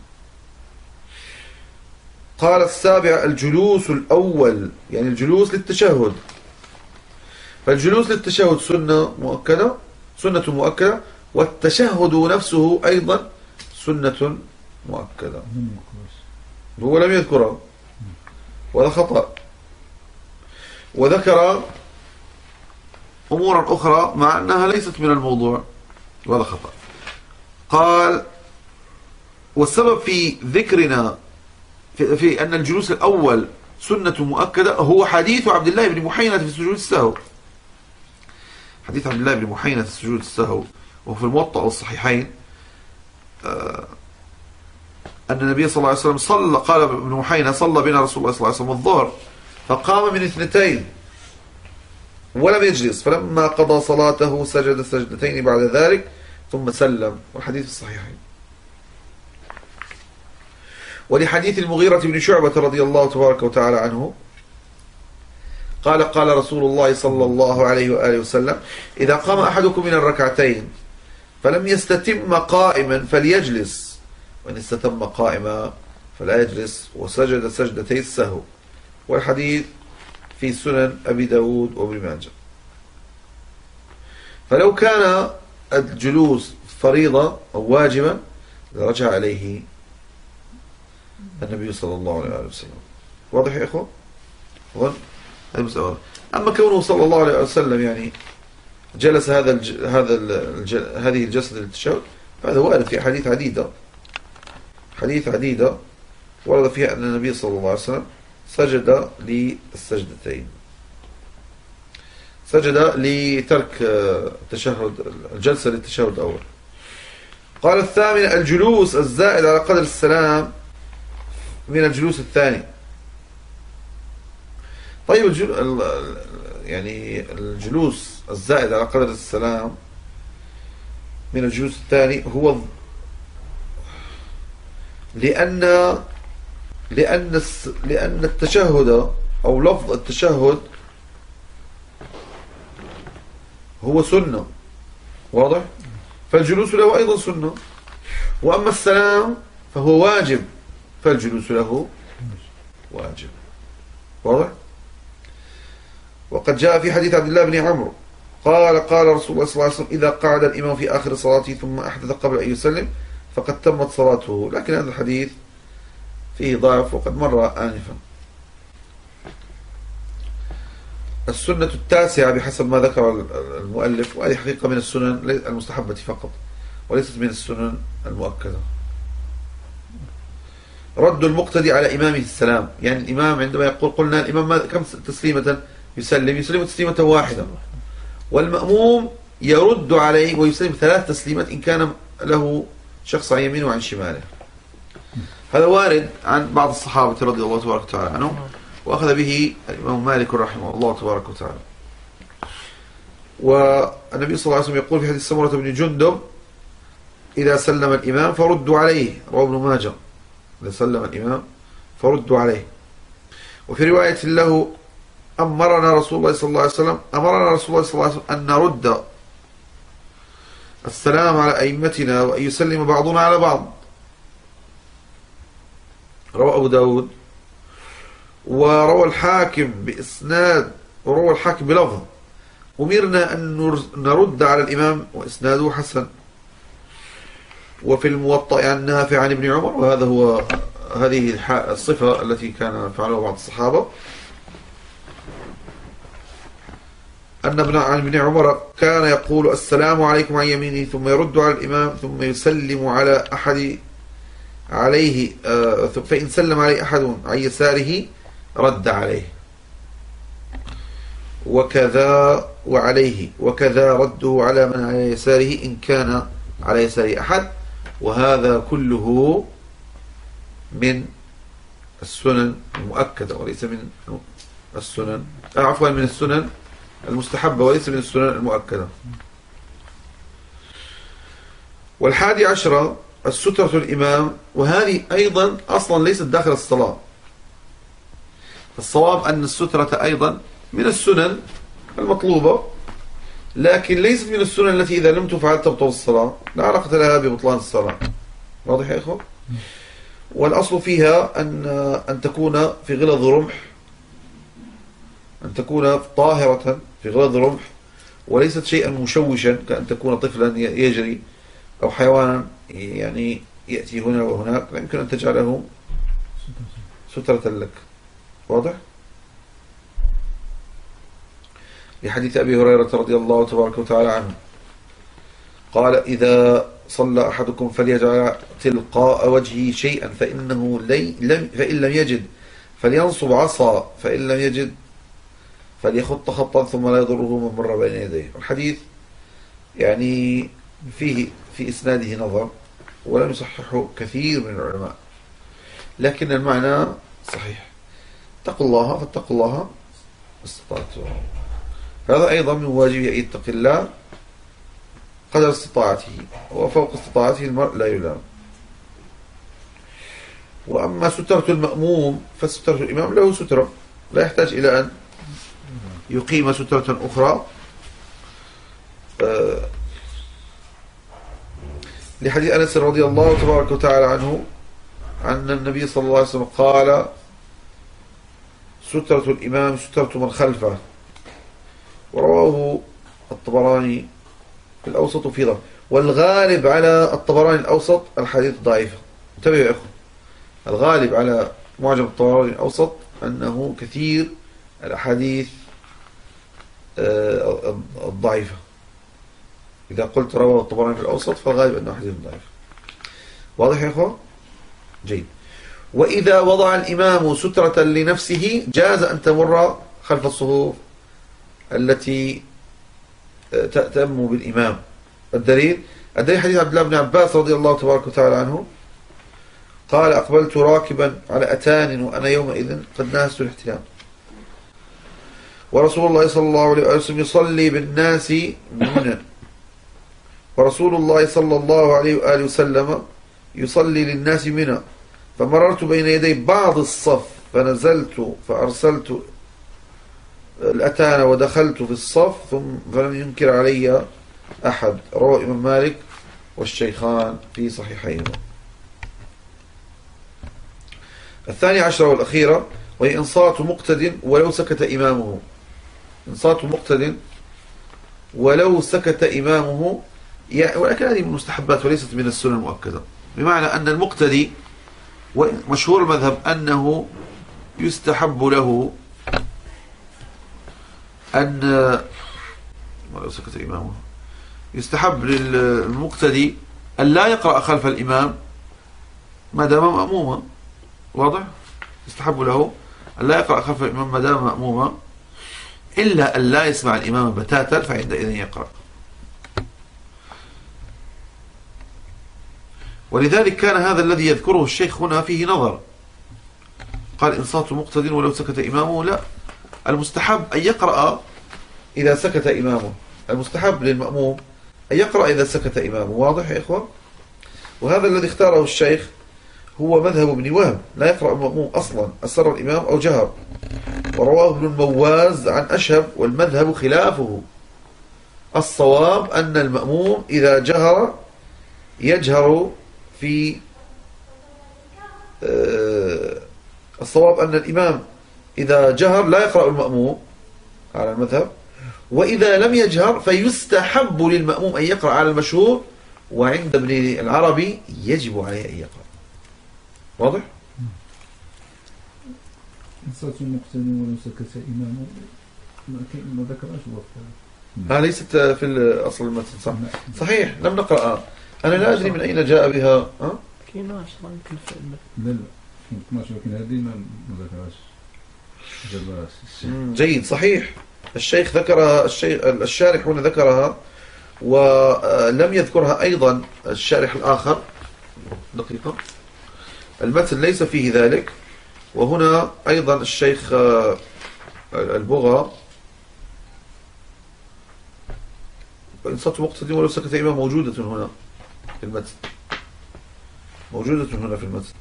قال السابع الجلوس الأول يعني الجلوس للتشهد. فالجلوس للتشهد سنة مؤكدة سنة مؤكدة والتشهد نفسه أيضا سنة مؤكدة. هو لم يذكرها وهذا خطأ. وذكر أمورا أخرى مع أنها ليست من الموضوع وهذا خطأ. قال والسبب في ذكرنا في, في أن الجلوس الأول سنة مؤكدة هو حديث عبد الله بن محينة في سجود السهو. حديث عبد الله بن محينة في سجود السهو وهو في الموطأ والصحيحين آه، أن النبي صلى الله عليه وسلم صلى قال ابن محينة صلى بنا رسول الله صلى الله عليه وسلم الظهر فقام من اثنتين ولم يجلس فلما قضى صلاته سجد سجدتين بعد ذلك ثم سلم والحديث الصحيحين. ولحديث المغيرة بن شعبة رضي الله تبارك وتعالى عنه قال قال رسول الله صلى الله عليه وآله وسلم إذا قام أحدكم من الركعتين فلم يستتم قائما فليجلس. وإن استتم قائما فلا يجلس وسجد سجدتي السهو. والحديث في سنن أبي داود وابن ماجه. فلو كان الجلوس فريضة أو واجبا لرجع عليه النبي صلى الله عليه وسلم. واضح يا إخوة؟ أما كونه صلى الله عليه وسلم يعني جلس هذا الج... هذا الج... هذه الجسد للتشهد فهذا وارد في حديث عديدة. حديث عديدة ورد فيها أن النبي صلى الله عليه وسلم سجد للسجدتين. سجد لترك التشهد الجلسة للتشهد الأول. قال الثامن الجلوس الزائد على قدر السلام من الجلوس الثاني. طيب الجل... يعني الجلوس الزائد على قدر السلام من الجلوس الثاني هو لأن لأن لأن التشهد أو لفظ التشهد هو سنة. واضح؟ فالجلوس له أيضا سنة. وأما السلام فهو واجب فالجلوس له واجب. واضح؟ وقد جاء في حديث عبد الله بن عمرو. قال قال رسول الله صلى الله عليه وسلم إذا قعد الإمام في آخر صلاته ثم أحدث قبل أن يسلم فقد تمت صلاته. لكن هذا الحديث فيه ضعف وقد مر آنفا. السنة التاسعة بحسب ما ذكر المؤلف وهذه حقيقة من السنن المستحبة فقط وليست من السنن المؤكدة. رد المقتدي على إمامه السلام. يعني الإمام عندما يقول قلنا الإمام كم تسليمة؟ يسلم يسلم تسليمة واحدة. والمأموم يرد عليه ويسلم ثلاث تسليمات إن كان له شخص عن يمينه وعن شماله. هذا وارد عن بعض الصحابة رضي الله تبارك وتعالى عنهم وأخذ به الإمام مالك رحمه الله تبارك وتعالى. والنبي صلى الله عليه وسلم يقول في حديث سمرة بن جندب إذا سلم الإمام فردوا عليه رواه ابن ماجه. إذا سلم الإمام فردوا عليه. وفي رواية له أمرنا رسول الله صلى الله عليه وسلم أمرنا رسول الله صلى الله عليه وسلم أن نرد السلام على أئمتنا وأن يسلم بعضنا على بعض. روى أبو داود. وروى الحاكم بإسناد وروى الحاكم بلفظ. أمرنا أن نرد على الإمام وإسناده حسن. وفي الموطأ عن نافع عن ابن عمر وهذا هو هذه الصفة التي كان فعلها بعض الصحابة. أن ابن عمر كان يقول السلام عليكم عن يمينه ثم يرد على الإمام ثم يسلم على أحد عليه آه، فإن سلم عليه أحد عن يساره رد عليه. وكذا وعليه وكذا رده على من على يساره إن كان على يساره أحد. وهذا كله من السنن المؤكدة وليس من السنن آه، عفوا من السنن المستحبة وليس من السنن المؤكدة. والحادي عشرة السترة الإمام وهذه أيضا أصلا ليست داخل الصلاة. الصواب أن السترة أيضا من السنن المطلوبة لكن ليست من السنن التي إذا لم تفعل تبطل الصلاة. لا علاقة لها ببطلان الصلاة. واضح يا إخوة؟ والأصل فيها أن, أن تكون في غلظ رمح أن تكون طاهرة في غلظ رمح وليست شيئا مشوشا كأن تكون طفلا يجري أو حيوانا يعني يأتي هنا وهناك لا يمكن أن تجعله سترة لك واضح؟ لحديث أبي هريرة رضي الله تبارك وتعالى عنه قال إذا صلى أحدكم فليجعل تلقاء وجهه شيئا فإنه لم فإن لم يجد فلينصب عصا فإن لم يجد فليخط خطا ثم لا يضره من مر بين يديه. الحديث يعني فيه في إسناده نظر ولم يصححه كثير من العلماء لكن المعنى صحيح. اتقوا الله فاتقوا الله استطعتم. هذا أيضا من واجب أن يتقي الله قدر استطاعته وفوق استطاعته المرء لا يلام. وأما سترة المأموم فسترة الإمام له سترة لا يحتاج إلى أن يقيم سترة أخرى. آه، لحديث أنس رضي الله تبارك وتعالى عنه أن النبي صلى الله عليه وسلم قال سترة الإمام سترة من خلفه. ورواه الطبراني في الأوسط في ضعف والغالب على الطبراني الأوسط الحديث ضعيف. انتبهوا يا إخوة. الغالب على معجم الطبراني الأوسط أنه كثير الأحاديث الضعيفة. إذا قلت رواه الطبراني في الأوسط فالغالب أنه حديث ضعيف. واضح يا إخوة جيد. وإذا وضع الإمام سترة لنفسه جاز أن تمر خلف الصفوف التي آه، تأتم بالإمام. الدليل؟ الدليل حديث عبد الله بن عباس رضي الله تبارك وتعالى عنه. قال أقبلت راكبا على أتان وأنا يومئذ قد ناهزت الاحتلام. ورسول الله صلى الله عليه وسلم يصلي بالناس منى ورسول الله صلى الله عليه وآله وسلم يصلي للناس منى فمررت بين يدي بعض الصف فنزلت فأرسلت الأتان ودخلت في الصف ثم فلم ينكر علي أحد. روى إمام مالك والشيخان في صحيحيهما الثانية عشرة والأخيرة وهي إنصات مقتد ولو سكت إمامه. إنصات مقتد ولو سكت إمامه يعني ولكن هذه من المستحبات وليست من السنة المؤكدة. بمعنى أن المقتدي ومشهور المذهب أنه يستحب له أن ولو سكت إمامه يستحب للمقتدي أن لا يقرأ خلف الإمام ما دام مأموما. واضح؟ يستحب له أن لا يقرأ خلف الإمام ما دام مأموما. إلا أن لا يسمع الإمام بتاتا فعندئذ يقرأ. ولذلك كان هذا الذي يذكره الشيخ هنا فيه نظر. قال إنصات مقتد ولو سكت إمامه لا. المستحب أن يقرأ إذا سكت إمامه. المستحب للمأموم أن يقرأ إذا سكت إمامه. واضح يا إخوة؟ وهذا الذي اختاره الشيخ هو مذهب ابن وهب لا يقرأ المأموم أصلا أسر الإمام أو جهر. ورواه ابن المواز عن أشهب والمذهب خلافه. الصواب أن المأموم إذا جهر يجهر في آه، الصواب أن الإمام إذا جهر لا يقرأ المأموم على المذهب. وإذا لم يجهر فيستحب للمأموم أن يقرأ على المشهور وعند ابن العربي يجب عليه أن يقرأ. واضح؟ صلاة المقتدي ولو سكت إمامه ما ذكرهاش وقتها ها ليست في أصل المتن صح؟ صحيح لم نقرأها أنا لا أدري من أين جاء بها. ها؟ كاين 10 يمكن في لا لا 12 لكن هذه ما ذكرهاش. جيد صحيح. الشيخ ذكرها الشيخ الشارح هنا ذكرها ولم يذكرها أيضا الشارح الآخر. دقيقة. المتن ليس فيه ذلك. وهنا أيضا الشيخ آه، البغا إن صوت مقتدم ولو سكت إمام موجودة هنا في المتن. موجودة هنا في المتن.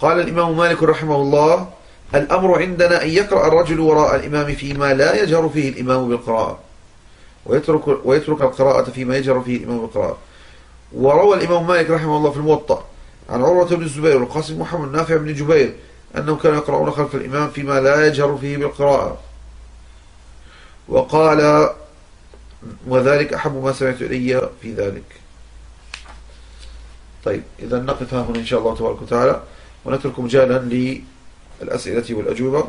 قال الإمام مالك رحمه الله الأمر عندنا أن يقرأ الرجل وراء الإمام فيما لا يجهر فيه الإمام بالقراءة. ويترك, ويترك القراءة فيما يجهر فيه الإمام بالقراءة وروى الإمام مالك رحمه الله في الموطأ عن عروة بن الزبير والقاسم محمد نافع بن جبير أنهم كانوا يقرؤون خلف الإمام فيما لا يجهر فيه بالقراءة. وقال وذلك أحب ما سمعت إلي في ذلك. طيب إذا نقف هنا إن شاء الله تبارك وتعالى. ونترك مجالا للأسئلة والأجوبة.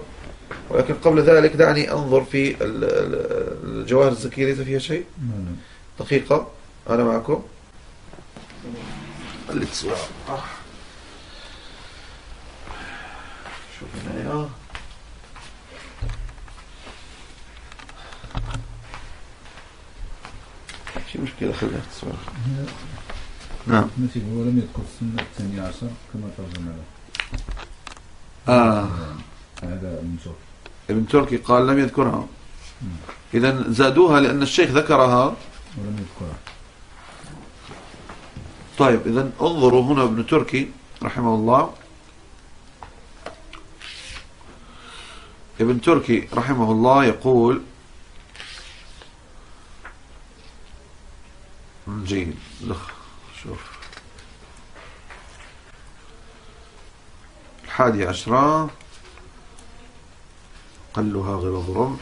ولكن قبل ذلك دعني أنظر في ال- ال- الجواهر الزكية ليس فيها شيء؟ لا دقيقة أنا معكم. خليت سؤال شوف هنا يا شي مشكلة خليت سؤال نعم. ماشي هو لم يذكر السنة الثانية عشر كما ترجم له آه هذا من شوف ابن تركي قال لم يذكرها. إذا زادوها لأن الشيخ ذكرها. ولم يذكرها. طيب إذا انظروا هنا ابن تركي رحمه الله. ابن تركي رحمه الله يقول جيد. لخ شوف. الحادي عشرة قلها غلظ رمح.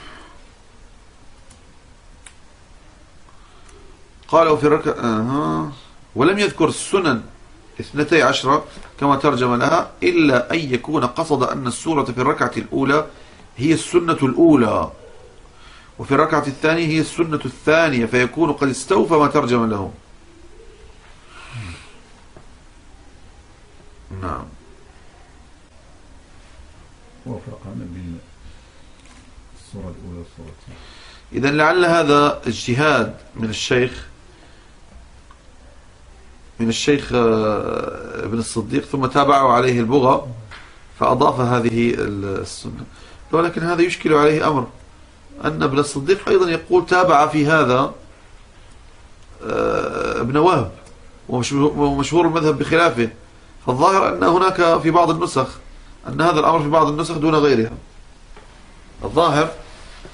قالوا في ركع آه. ولم يذكر السنن اثنتي عشرة كما ترجم لها إلا أن يكون قصد أن السورة في الركعة الأولى هي السنة الأولى. وفي الركعة الثانية هي السنة الثانية فيكون قد استوفى ما ترجم له. نعم. وفرقنا بين الصورة الأولى والصورة الثانية. إذا لعل هذا اجتهاد من الشيخ من الشيخ آه، ابن الصديق ثم تابعه عليه البغى فأضاف هذه السنة. ولكن هذا يشكل عليه أمر أن ابن الصديق أيضا يقول تابع في هذا آه، ابن وهب ومشهور المذهب بخلافه. فالظاهر أن هناك في بعض النسخ أن هذا الأمر في بعض النسخ دون غيرها. الظاهر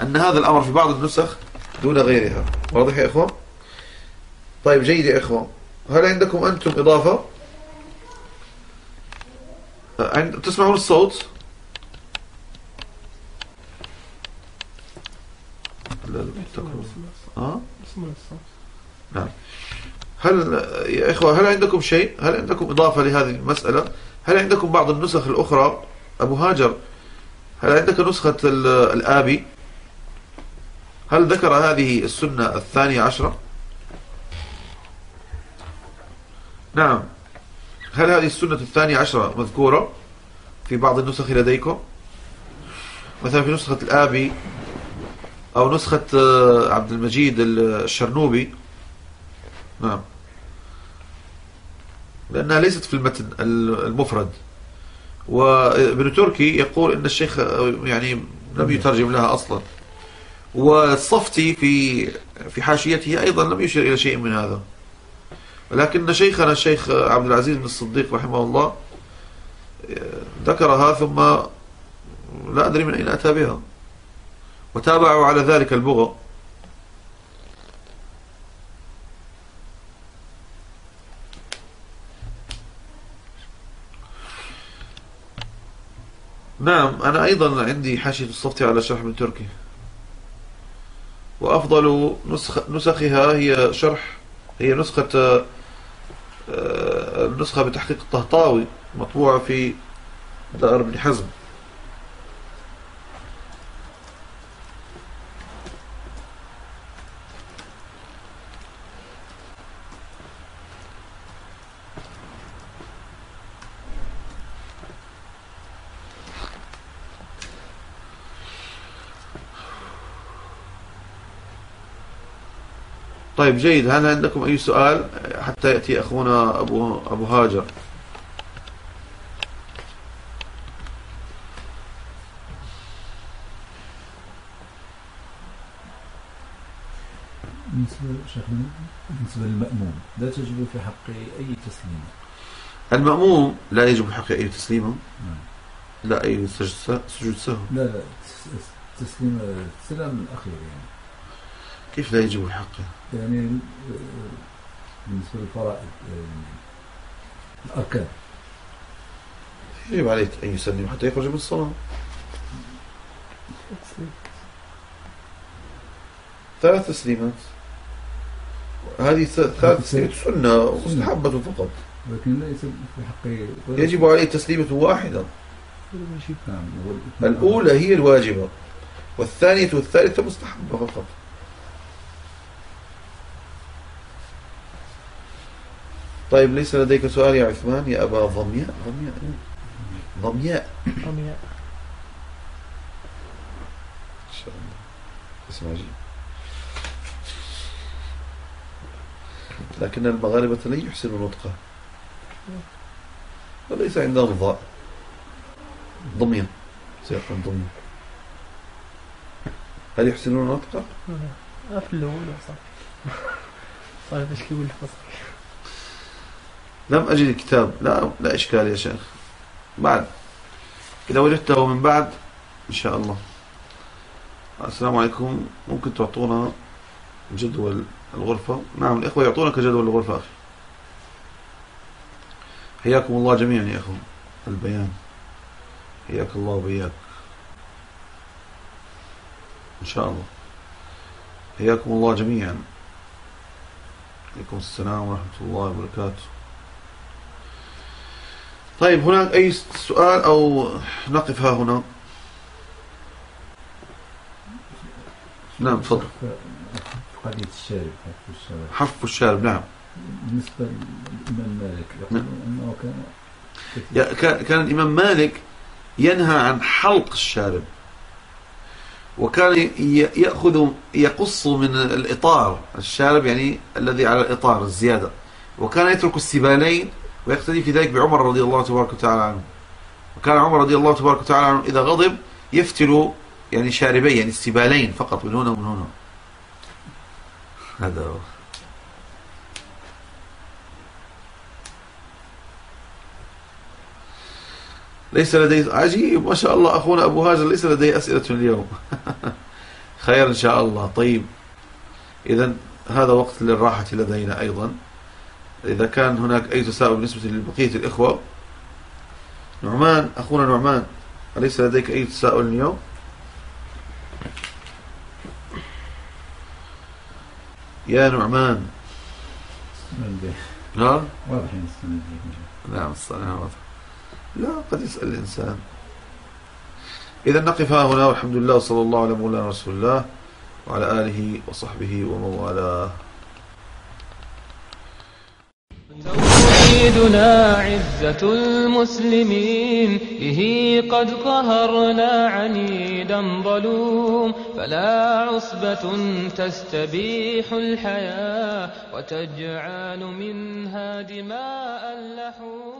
أن هذا الأمر في بعض النسخ دون غيرها. واضح يا إخوان طيب جيد يا إخوان هل عندكم أنتم إضافة. تسمعون الصوت. آه؟ نعم. هل يا إخوة هل عندكم شيء؟ هل عندكم إضافة لهذه المسألة؟ هل عندكم بعض النسخ الأخرى؟ أبو هاجر هل عندك نسخة ال- الآبي؟ هل ذكر هذه السنة الثانية عشرة؟ نعم. هل هذه السنة الثانية عشرة مذكورة في بعض النسخ لديكم؟ مثلا في نسخة الآبي أو نسخة آه، عبد المجيد الشرنوبي. نعم. لأنها ليست في المتن المفرد. وابن تركي يقول أن الشيخ آه، يعني لم يترجم لها أصلا. والصفتي في في حاشيته أيضا لم يشر إلى شيء من هذا. ولكن شيخنا الشيخ عبد العزيز بن الصديق رحمه الله ذكرها ثم لا أدري من أين أتى بها. وتابعوا على ذلك البغى نعم أنا أيضا عندي حاشية الصفتي على شرح من تركي. وأفضل نسخ نسخها هي شرح هي نسخة آه، النسخة بتحقيق الطهطاوي مطبوعة في دار ابن حزم. طيب جيد. هل عندكم أي سؤال حتى يأتي أخونا أبو, أبو هاجر؟ بالنسبة للمأموم لا تجب في حق أي تسليم. المأموم لا يجب في حقه أي تسليمة نعم. لا أي سجد سجود سهو. لا لا تس- تسليم السلام الأخير يعني. كيف لا يجب حقه يعني آه، بالنسبة للفرائض آه، الأركان. يجب عليه أن يسلم حتى يخرج من الصلاة. ثلاث تسليمات. هذه ثلاث تسليمات. سنة مستحبة فقط. لكن ليس في يجب عليه تسليمة واحدة. الأولى هي الواجبة والثانية والثالثة مستحبة فقط. طيب ليس لديك سؤال يا عثمان؟ يا أبا ضمياء. ضمياء ضمياء. رمياء إن شاء الله. اسم عجيب لكن المغاربة لن يحسنوا نطقه وليس عندهم ضاء ضمية سيكون ضمية هل يحسنون نطقه؟ في الأول صح. صار باش كيقول الفصل لم أجد الكتاب. لا لا إشكال يا شيخ. بعد. إذا وجدته من بعد إن شاء الله. السلام عليكم. ممكن تعطونا جدول الغرفة؟ نعم الإخوة يعطونك جدول الغرفة أخي. حياكم الله جميعا يا أخو البيان. حياك الله وبياك إن شاء الله. حياكم الله جميعا. عليكم السلام ورحمة الله وبركاته. طيب هناك أي سؤال أو نقف ها هنا؟ نعم تفضل. قضية الشارب حق الشارب حف الشارب نعم. بالنسبة للإمام مالك يقول نعم. أنه كان كان الإمام مالك ينهى عن حلق الشارب وكان يأخذ يقص من الإطار الشارب يعني الذي على الإطار الزيادة. وكان يترك السبالين ويقتدي في ذلك بعمر رضي الله تبارك وتعالى عنه. وكان عمر رضي الله تبارك وتعالى عنه إذا غضب يفتل يعني شاربين يعني السبالين فقط من هنا ومن هنا. هذا هو. ليس لدي عجيب ما شاء الله أخونا أبو هاجر ليس لديه أسئلة اليوم. خير إن شاء الله. طيب. إذا هذا وقت للراحة لدينا أيضا. إذا كان هناك أي تساؤل بالنسبة لبقية الإخوة نعمان أخونا نعمان أليس لديك أي تساؤل اليوم؟ يا نعمان. السنة الجاية نعم نعم الصلاة واضح. لا قد يسأل الإنسان. إذا نقف ها هنا والحمد لله وصلى الله على مولانا رسول الله وعلى آله وصحبه ومن والاه. توحيدنا عزة المسلمين به قد قهرنا عنيدا ظلوم فلا عصبة تستبيح الحياة وتجعل منها دماء اللحوم.